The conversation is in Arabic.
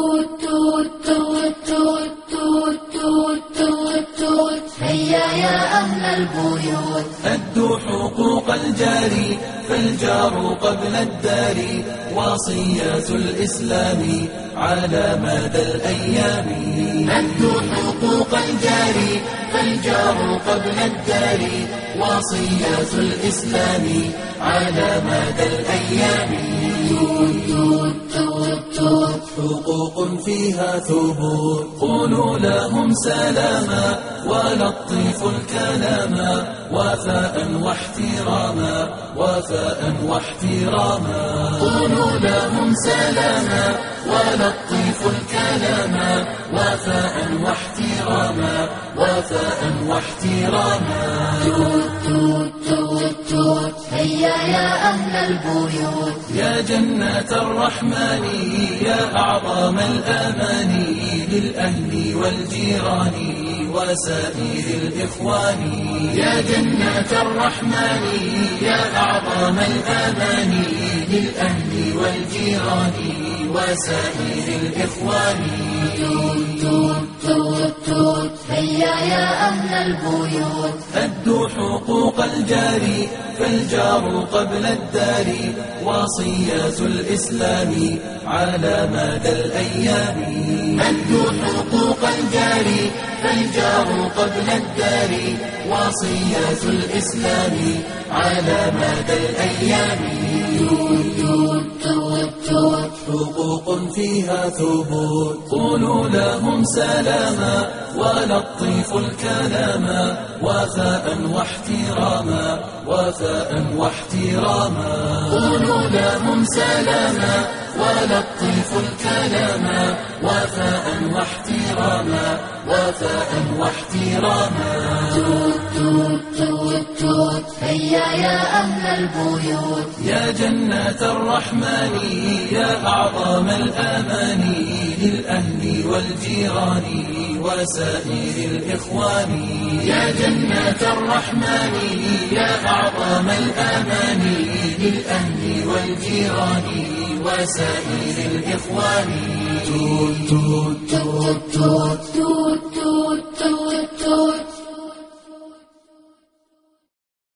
توت توت توت توت توت توت توت هيا يا أهل البيوت. أدوا حقوق الجار فالجار قبل الدار. وصية الإسلام على مدى الأيام. أدوا حقوق الجار فالجار قبل الدار. وصية الإسلام على مدى الأيام. توت توت توت حقوق فيها ثبوت. قولوا لهم سلاما ولطفوا الكلاما. وفاء واحتراما وفاء واحتراما. قولوا لهم سلاما ولطفوا الكلاما. وفاء واحتراما وفاء واحتراما. توت هيا يا أهل البيوت. يا جنة الرحمن يا أعظم الأمان للأهل والجيران وسائر الإخوان. يا جنة الرحمن يا أعظم الأمان للأهل والجيران وسائر الإخوان. توت توت توت هيا يا أهل البيوت. أدوا حقوق الجار فالجار قبل الدار. وصية الإسلام على مدى الأيام. أدوا حقوق الجار فالجار قبل الدار. وصية الإسلام على مدى الأيام. توت توت توت حقوق فيها ثبوت. قولوا لهم سلاما ولطفوا الكلاما وفاء واحتراما وفاء واحتراما. قولوا لهم سلاما ولطفوا الكلاما وفاء واحتراما. وفاء واحتراما. توت توت توت توت. هيا يا أهل البيوت. يا جنة الرحمن يا أعظم الأمان. للأهل والجيران وسائر الإخوان. يا جنة الرحمن يا أعظم الأمان. للأهل والجيران وسائر الإخوان. توت توت توت توت توت توت توت